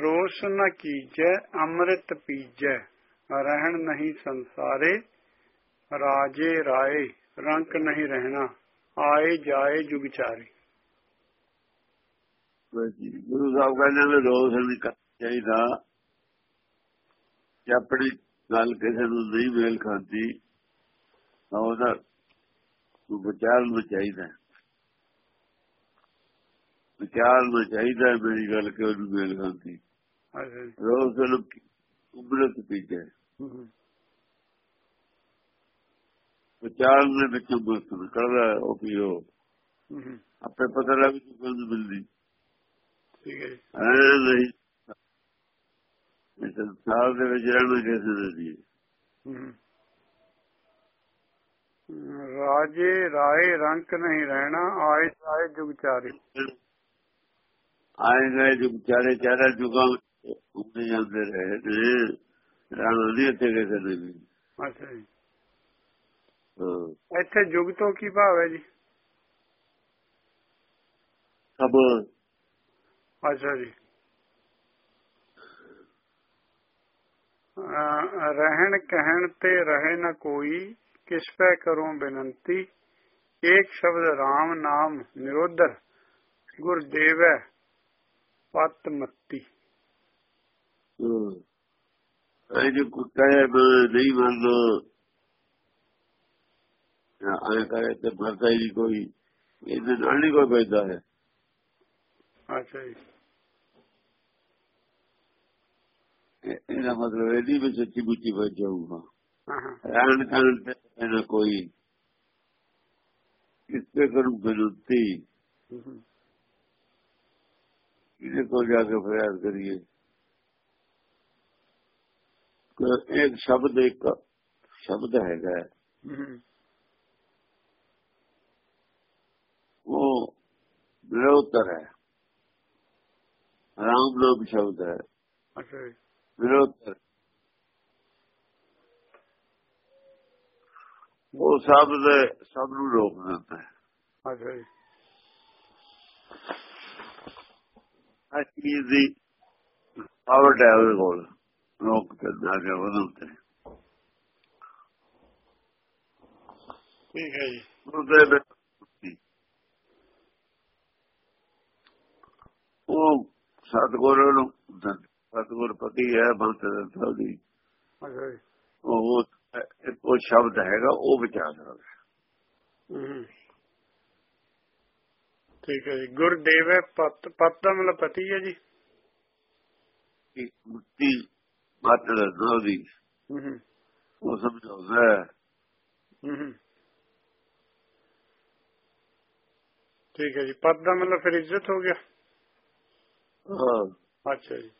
ਰੋਸ ਨ ਕੀਜੈ, ਅੰਮ੍ਰਿਤ ਪੀਜੈ, ਰਹਿਣ ਨਹੀਂ ਸੰਸਾਰੇ, ਰਾਜੇ ਰਾਏ, ਰੰਕ ਨਹੀਂ ਰਹਿਣਾ, ਆਏ ਜਾਏ ਜੁਗ ਚਾਰੇ। ਗੁਰੂ ਸਾਹਿਬ ਕਹਿੰਦੇ ਨੇ ਰੋਸ ਨਹੀਂ ਚਾਹੀਦਾ। ਜੇ ਆਪਣੀ ਗੱਲ ਕਿਸੇ ਨੂੰ ਨਹੀਂ ਮੇਲ ਖਾਂਦੀ, ਤਾਂ ਉਹਦਾ ਵਿਚਾਰ ਨੂੰ ਚਾਹੀਦਾ। ਵਿਚਾਰ ਨੂੰ ਚਾਹੀਦਾ ਮੇਰੀ ਗੱਲ ਕਿ ਉਹਨੂੰ ਮੇਲ ਖਾਂਦੀ। ਅੱਛਾ ਜੀ ਰੋਸ ਨੂੰ ਉਬਲਤ ਪੀਜੇ ਵਿਚਾਰ ਦੇ ਵਿੱਚੋਂ ਨਿਕਲਦਾ ਹੈ, ਉਹ ਪੀਓ ਆਪੇ ਪਤਾ ਲੱਗ ਜੂ ਕੋਈ ਮਿਲਦੀ। ਠੀਕ ਹੈ ਐ ਨਹੀਂ। ਇਸ ਸੰਸਾਰ ਦੇ ਵਿੱਚ ਰਹਿਣਾ ਕਿਸੇ ਦੇ ਹਮ। ਰਾਜੇ ਰਾਏ ਰੰਕ ਨਹੀਂ ਰਹਿਣਾ ਆਏ ਜਾਏ ਜੁਗ ਚਾਰੇ ਆਏ ਗਏ ਜੋ ਵਿਚਾਰੇ ਚਾਰਾ ਜੁਗਾਂ ਉੱਤੇ ਜਾਂਦੇ ਰਹੇ ਨੇ ਰਾਣਾ ਇੱਥੇ ਕਿਸੇ ਨੇ ਵੀ ਅੱਛਾ ਜੀ। ਇੱਥੇ ਜੁਗ ਤੋਂ ਕੀ ਭਾਵ ਹੈ ਜੀ? ਸਭ। ਅੱਛਾ ਜੀ। ਰਹਿਣ ਕਹਿਣ ਤੇ ਰਹੇ ਨਾ ਕੋਈ ਕਿਸ ਪੈ ਕਰੂੰ ਬੇਨੰਤੀ? ਏਕ ਸ਼ਬਦ RAM ਨਾਮ ਨਿਰੋਧਰ ਗੁਰ ਦੇਵੈ ਐ ਜੋ ਕੋਈ ਕਹੇ ਨਹੀਂ ਮੰਨਦਾ। ਆਏ ਕਹੇ ਤੇ ਮਰਦਾ ਹੀ ਕੋਈ। ਇਹਦੇ ਨਾਲ ਨਹੀਂ ਕੋਈ ਪੈਦਾ ਹੈ। ਅੱਛਾ ਜੀ। ਇਹ- ਇਹਦਾ ਮਤਲਬ ਇਹ ਨਹੀਂ ਵੀ ਸੱਚੀ ਮੁੱਚੀ ਬਚ ਜਾਊਗਾ। ਰਹਿਣ ਕਰਨ ਤੇ ਨਾ ਕੋਈ। ਕਿਸ ਕਰੂੰ ਹਮ, ਇਹਦੇ ਕੋਲ ਜਾ ਕੇ ਫਰਿਆਦ ਕਰੀਏ। ਇੱਕ ਸ਼ਬਦ ਇੱਕ ਸ਼ਬਦ ਹੈਗਾ ਉਹ ਨਿਰੋਤਰ ਹੈ। ਰਾਮ ਨਾਮ ਸ਼ਬਦ ਹੈ। ਅੱਛਾ ਨਿਰੋਤਰ ਉਹ ਸਭ ਦੇ ਸਭ ਨੂੰ ਰੋਕ ਦਿੰਦਾ ਹੈ। ਅੱਛਾ ਜੀ। ਚੀਜ਼ ਦੀ ਪਾਵਰ ਉਹਦੇ ਕੋਲ। ਹੈ ਉਹਨੂੰ ਤੇ ਠੀਕ ਹੈ ਜੀ ਉਹਦੇ ਵਿੱਚ ਉਹ ਸਤਗੁਰ ਨੂੰ ਸਤਗੁਰ ਪਤੀ ਹੈ ਬੰਤ ਦੀ ਅੱਛਾ ਜੀ ਉਹ ਉਹ ਸ਼ਬਦ ਹੈਗਾ ਉਹ ਵਿਚਾਰ ਸਕਦਾ। ਠੀਕ ਹੈ ਜੀ ਗੁਰ ਦੇਵੈ ਪਤ ਪਤ ਦਾ ਮਤਲਬ ਪਤੀ ਹੈ ਜੀ ਕਿ ਮੁਕਤੀ ਮਾਤਰ ਦੋਦੀ ਹਮ, ਉਹ ਸਮਝਾਉਂਦਾ। ਠੀਕ ਹੈ ਜੀ ਪਦ ਦਾ ਮਤਲਬ ਫਿਰ ਇੱਜ਼ਤ ਹੋ ਗਿਆ ਹਾਂ ਅੱਛਾ ਜੀ